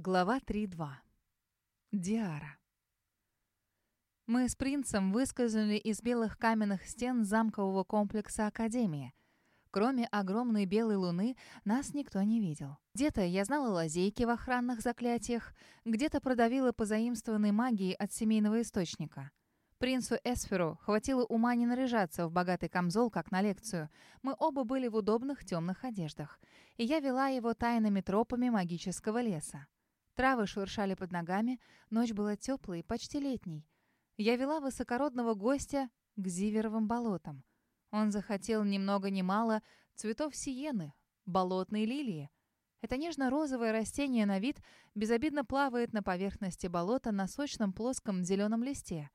Глава 3.2. Диара. Мы с принцем выскользнули из белых каменных стен замкового комплекса Академии. Кроме огромной белой луны, нас никто не видел. Где-то я знала лазейки в охранных заклятиях, где-то продавила позаимствованной магией от семейного источника. Принцу Эсферу хватило ума не наряжаться в богатый камзол, как на лекцию. Мы оба были в удобных темных одеждах. И я вела его тайными тропами магического леса. Травы шуршали под ногами, ночь была теплой, почти летней. Я вела высокородного гостя к Зиверовым болотам. Он захотел ни много ни мало цветов сиены, болотной лилии. Это нежно-розовое растение на вид безобидно плавает на поверхности болота на сочном плоском зеленом листе.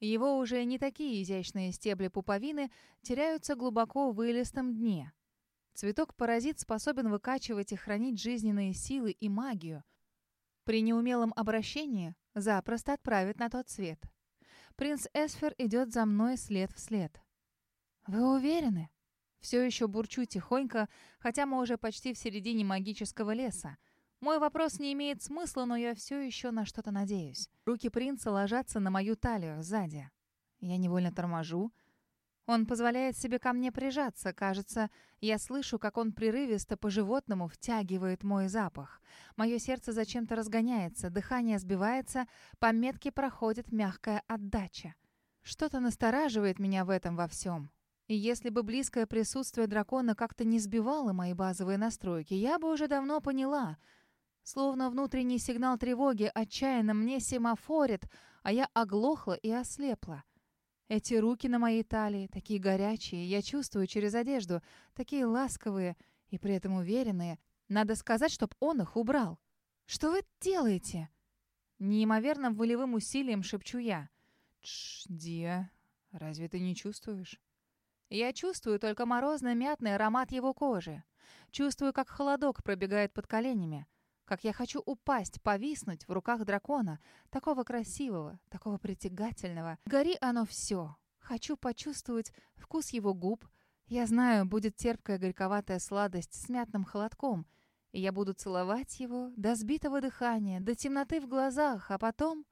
Его уже не такие изящные стебли пуповины теряются глубоко в илистом дне. Цветок-паразит способен выкачивать и хранить жизненные силы и магию — при неумелом обращении запросто отправит на тот свет. Принц Эсфер идет за мной след в след. «Вы уверены?» Все еще бурчу тихонько, хотя мы уже почти в середине магического леса. Мой вопрос не имеет смысла, но я все еще на что-то надеюсь. Руки принца ложатся на мою талию сзади. Я невольно торможу, он позволяет себе ко мне прижаться. Кажется, я слышу, как он прерывисто по-животному втягивает мой запах. Мое сердце зачем-то разгоняется, дыхание сбивается, по метке проходит мягкая отдача. Что-то настораживает меня в этом во всем. И если бы близкое присутствие дракона как-то не сбивало мои базовые настройки, я бы уже давно поняла. Словно внутренний сигнал тревоги отчаянно мне семафорит, а я оглохла и ослепла. Эти руки на моей талии, такие горячие, я чувствую через одежду, такие ласковые и при этом уверенные. Надо сказать, чтоб он их убрал. «Что вы делаете?» Неимоверным волевым усилием шепчу я. «Тш, Диа, разве ты не чувствуешь?» Я чувствую только морозно-мятный аромат его кожи. Чувствую, как холодок пробегает под коленями. Как я хочу упасть, повиснуть в руках дракона, такого красивого, такого притягательного. Гори оно все. Хочу почувствовать вкус его губ. Я знаю, будет терпкая горьковатая сладость с мятным холодком. И я буду целовать его до сбитого дыхания, до темноты в глазах, а потом...